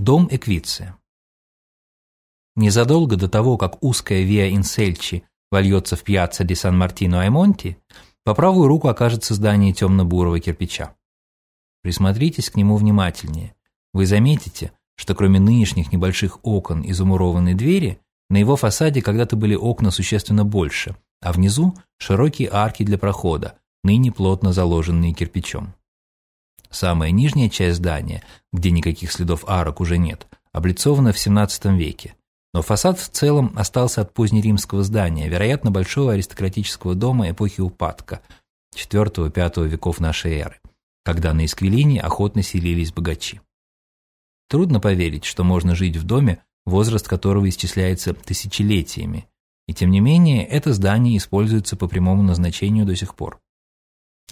Дом Эквиция. Незадолго до того, как узкая Виа Инсельчи вольется в пьяцца де Сан-Мартино-Аймонти, по правую руку окажется здание темно-бурого кирпича. Присмотритесь к нему внимательнее. Вы заметите, что кроме нынешних небольших окон и замурованной двери, на его фасаде когда-то были окна существенно больше, а внизу широкие арки для прохода, ныне плотно заложенные кирпичом. Самая нижняя часть здания, где никаких следов арок уже нет, облицована в XVII веке, но фасад в целом остался от позднеримского здания, вероятно, большого аристократического дома эпохи упадка IV-V веков нашей эры, когда на Исквилине охотно селились богачи. Трудно поверить, что можно жить в доме, возраст которого исчисляется тысячелетиями, и тем не менее это здание используется по прямому назначению до сих пор.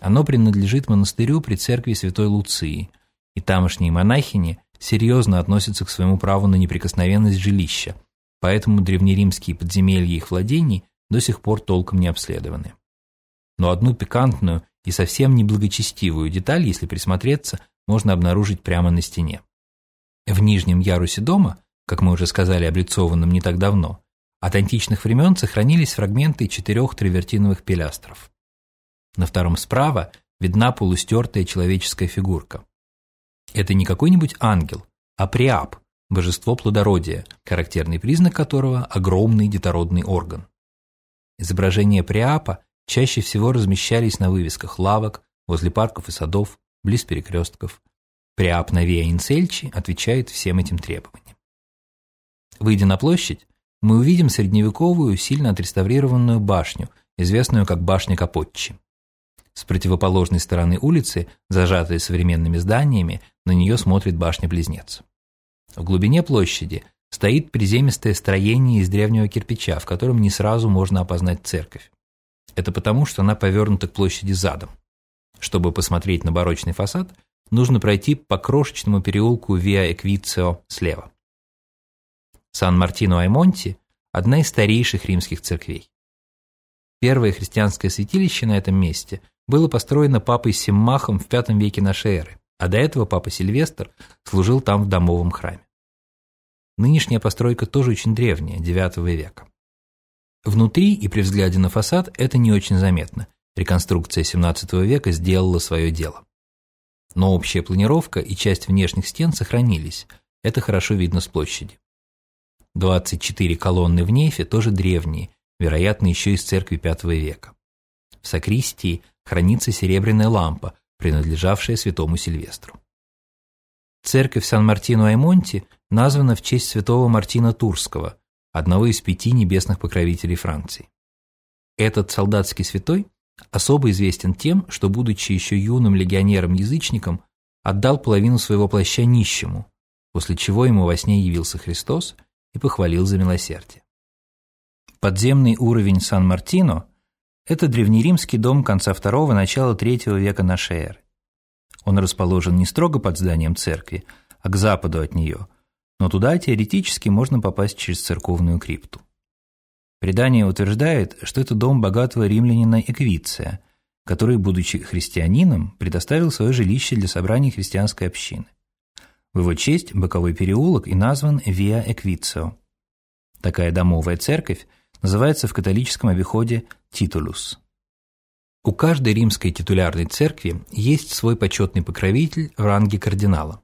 Оно принадлежит монастырю при церкви Святой Луции, и тамошние монахини серьезно относятся к своему праву на неприкосновенность жилища – поэтому древнеримские подземелья их владений до сих пор толком не обследованы. Но одну пикантную и совсем неблагочестивую деталь, если присмотреться, можно обнаружить прямо на стене. В нижнем ярусе дома, как мы уже сказали, облицованном не так давно, от античных времен сохранились фрагменты четырех тривертиновых пилястров. На втором справа видна полустертая человеческая фигурка. Это не какой-нибудь ангел, а приап, божество плодородия, характерный признак которого – огромный детородный орган. Изображения Приапа чаще всего размещались на вывесках лавок, возле парков и садов, близ перекрестков. Приап на Виа Инсельчи отвечает всем этим требованиям. Выйдя на площадь, мы увидим средневековую, сильно отреставрированную башню, известную как башня Капотчи. С противоположной стороны улицы, зажатая современными зданиями, на нее смотрит башня-близнец. В глубине площади стоит приземистое строение из древнего кирпича, в котором не сразу можно опознать церковь. Это потому, что она повернута к площади задом. Чтобы посмотреть на барочный фасад, нужно пройти по крошечному переулку Виа Эквицио слева. Сан-Мартино-Аймонти – одна из старейших римских церквей. Первое христианское святилище на этом месте было построено папой Симмахом в V веке нашей эры, а до этого папа Сильвестр служил там в домовом храме. Нынешняя постройка тоже очень древняя, IX века. Внутри и при взгляде на фасад это не очень заметно. Реконструкция XVII века сделала свое дело. Но общая планировка и часть внешних стен сохранились. Это хорошо видно с площади. 24 колонны в нефе тоже древние, вероятно, еще из церкви V века. В сакристии хранится серебряная лампа, принадлежавшая святому Сильвестру. Церковь Сан-Мартино-Аймонти названа в честь святого Мартина Турского, одного из пяти небесных покровителей Франции. Этот солдатский святой особо известен тем, что, будучи еще юным легионером-язычником, отдал половину своего плаща нищему, после чего ему во сне явился Христос и похвалил за милосердие. Подземный уровень Сан-Мартино – это древнеримский дом конца II – начала III века нашей эры. Он расположен не строго под зданием церкви, а к западу от нее, но туда теоретически можно попасть через церковную крипту. Предание утверждает, что это дом богатого римлянина Эквиция, который, будучи христианином, предоставил свое жилище для собраний христианской общины. В его честь боковой переулок и назван Виа Эквицио. Такая домовая церковь называется в католическом обиходе Титулус. У каждой римской титулярной церкви есть свой почетный покровитель в ранге кардинала.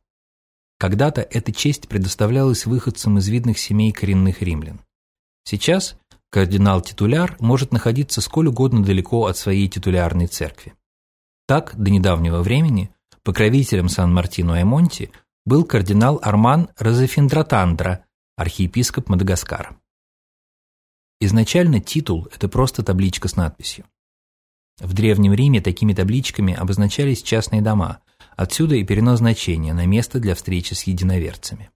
Когда-то эта честь предоставлялась выходцам из видных семей коренных римлян. Сейчас кардинал-титуляр может находиться сколь угодно далеко от своей титулярной церкви. Так, до недавнего времени покровителем Сан-Мартино-Эмонти был кардинал Арман Розефиндратандра, архиепископ Мадагаскара. Изначально титул – это просто табличка с надписью. В Древнем Риме такими табличками обозначались частные дома, отсюда и перенос значения на место для встречи с единоверцами.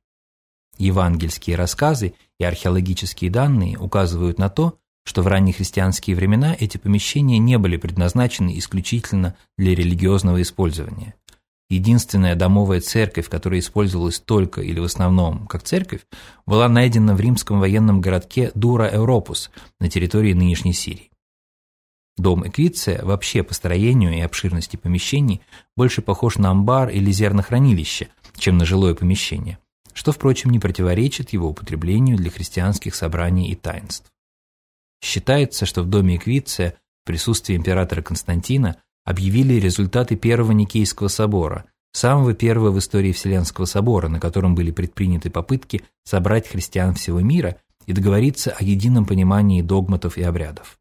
Евангельские рассказы и археологические данные указывают на то, что в раннехристианские времена эти помещения не были предназначены исключительно для религиозного использования. Единственная домовая церковь, которая использовалась только или в основном как церковь, была найдена в римском военном городке Дура-Европус на территории нынешней Сирии. Дом Эквиция вообще по строению и обширности помещений больше похож на амбар или зернохранилище, чем на жилое помещение, что, впрочем, не противоречит его употреблению для христианских собраний и таинств. Считается, что в доме Эквиция в присутствии императора Константина объявили результаты Первого Никейского собора, самого первого в истории Вселенского собора, на котором были предприняты попытки собрать христиан всего мира и договориться о едином понимании догматов и обрядов.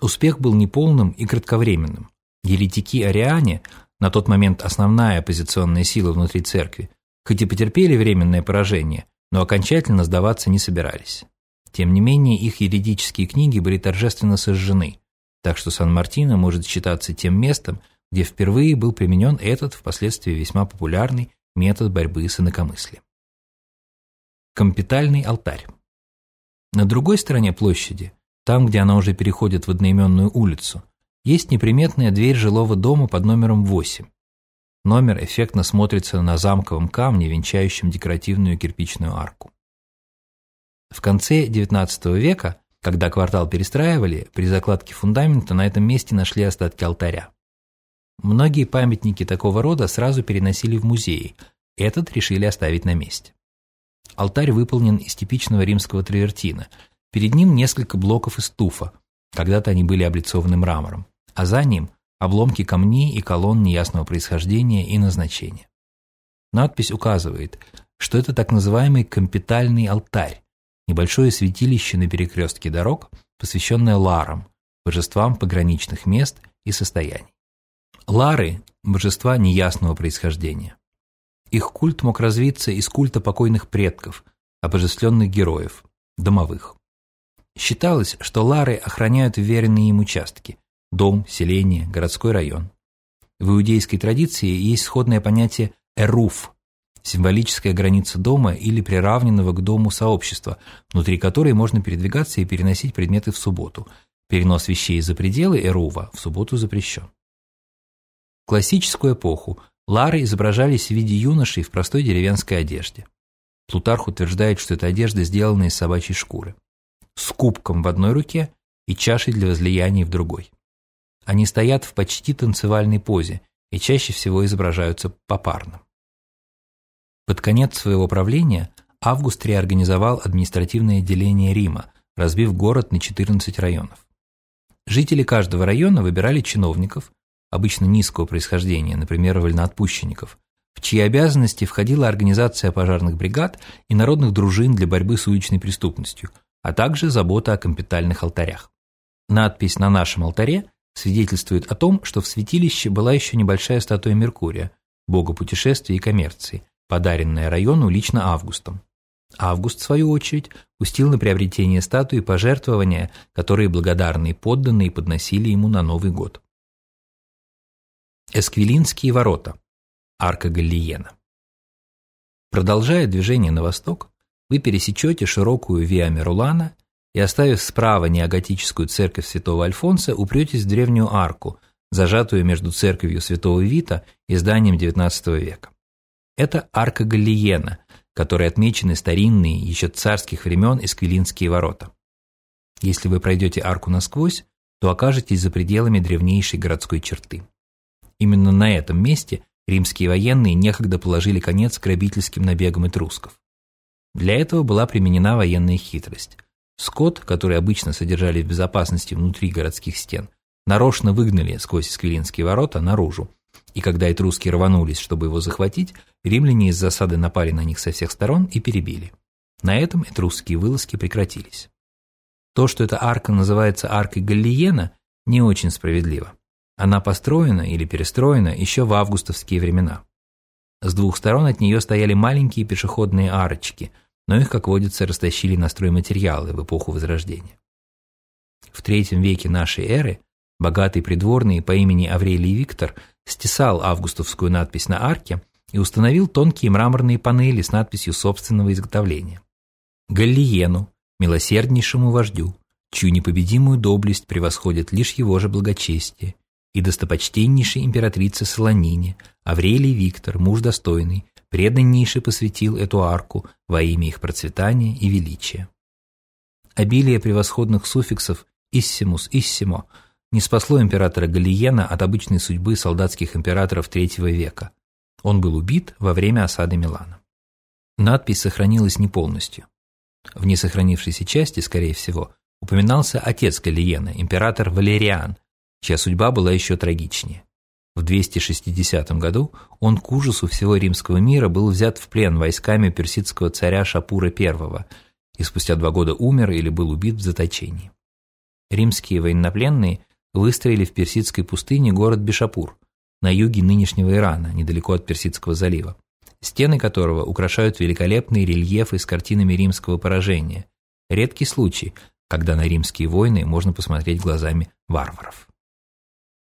Успех был неполным и кратковременным. Еретики-ариане, на тот момент основная оппозиционная сила внутри церкви, хоть и потерпели временное поражение, но окончательно сдаваться не собирались. Тем не менее, их юридические книги были торжественно сожжены, так что Сан-Мартино может считаться тем местом, где впервые был применен этот, впоследствии весьма популярный, метод борьбы с инакомыслием. Компитальный алтарь. На другой стороне площади, там, где она уже переходит в одноименную улицу, есть неприметная дверь жилого дома под номером 8. Номер эффектно смотрится на замковом камне, венчающем декоративную кирпичную арку. В конце XIX века, когда квартал перестраивали, при закладке фундамента на этом месте нашли остатки алтаря. Многие памятники такого рода сразу переносили в музеи, этот решили оставить на месте. Алтарь выполнен из типичного римского травертина. Перед ним несколько блоков из туфа, когда-то они были облицованы мрамором, а за ним обломки камней и колонн неясного происхождения и назначения. Надпись указывает, что это так называемый компитальный алтарь, небольшое святилище на перекрестке дорог, посвященное ларам, божествам пограничных мест и состояний. Лары – божества неясного происхождения. Их культ мог развиться из культа покойных предков, обожествленных героев, домовых. Считалось, что лары охраняют веренные им участки – дом, селение, городской район. В иудейской традиции есть сходное понятие «эруф» символическая граница дома или приравненного к дому сообщества, внутри которой можно передвигаться и переносить предметы в субботу. Перенос вещей за пределы Эрува в субботу запрещен. В классическую эпоху лары изображались в виде юношей в простой деревенской одежде. Плутарх утверждает, что эта одежда сделана из собачьей шкуры. С кубком в одной руке и чашей для возлияния в другой. Они стоят в почти танцевальной позе и чаще всего изображаются попарно. Под конец своего правления Август реорганизовал административное отделение Рима, разбив город на 14 районов. Жители каждого района выбирали чиновников, обычно низкого происхождения, например, вольноотпущенников, в чьи обязанности входила организация пожарных бригад и народных дружин для борьбы с уличной преступностью, а также забота о компитальных алтарях. Надпись на нашем алтаре свидетельствует о том, что в святилище была еще небольшая статуя Меркурия, бога путешествий и коммерции, подаренное району лично Августом. Август, в свою очередь, пустил на приобретение статуи пожертвования, которые благодарные подданные подносили ему на Новый год. Эсквилинские ворота. Арка Галлиена. Продолжая движение на восток, вы пересечете широкую Виа Мерулана и, оставив справа неоготическую церковь святого Альфонса, упретесь в древнюю арку, зажатую между церковью святого Вита и зданием XIX века. Это арка Галлиена, которой отмечены старинные, еще царских времен Эсквилинские ворота. Если вы пройдете арку насквозь, то окажетесь за пределами древнейшей городской черты. Именно на этом месте римские военные некогда положили конец грабительским набегам этрусков. Для этого была применена военная хитрость. Скот, который обычно содержали в безопасности внутри городских стен, нарочно выгнали сквозь Эсквилинские ворота наружу, и когда этруски рванулись, чтобы его захватить, римляне из засады напали на них со всех сторон и перебили. На этом этрусские вылазки прекратились. То, что эта арка называется аркой Галлиена, не очень справедливо. Она построена или перестроена еще в августовские времена. С двух сторон от нее стояли маленькие пешеходные арочки, но их, как водится, растащили на стройматериалы в эпоху Возрождения. В третьем веке нашей эры богатый придворный по имени Аврелий Виктор стесал августовскую надпись на арке и установил тонкие мраморные панели с надписью собственного изготовления. Галлиену, милосерднейшему вождю, чью непобедимую доблесть превосходит лишь его же благочестие, и достопочтеннейшей императрице Солонине, Аврелий Виктор, муж достойный, преданнейше посвятил эту арку во имя их процветания и величия. Обилие превосходных суффиксов «иссимус», «иссимо» не спасло императора Галиена от обычной судьбы солдатских императоров III века. Он был убит во время осады Милана. Надпись сохранилась не полностью. В несохранившейся части, скорее всего, упоминался отец Галиена, император Валериан, чья судьба была еще трагичнее. В 260 году он к ужасу всего римского мира был взят в плен войсками персидского царя Шапура I и спустя два года умер или был убит в заточении. Римские военнопленные выстроили в персидской пустыне город Бишапур на юге нынешнего Ирана, недалеко от Персидского залива, стены которого украшают великолепные рельефы с картинами римского поражения. Редкий случай, когда на римские войны можно посмотреть глазами варваров.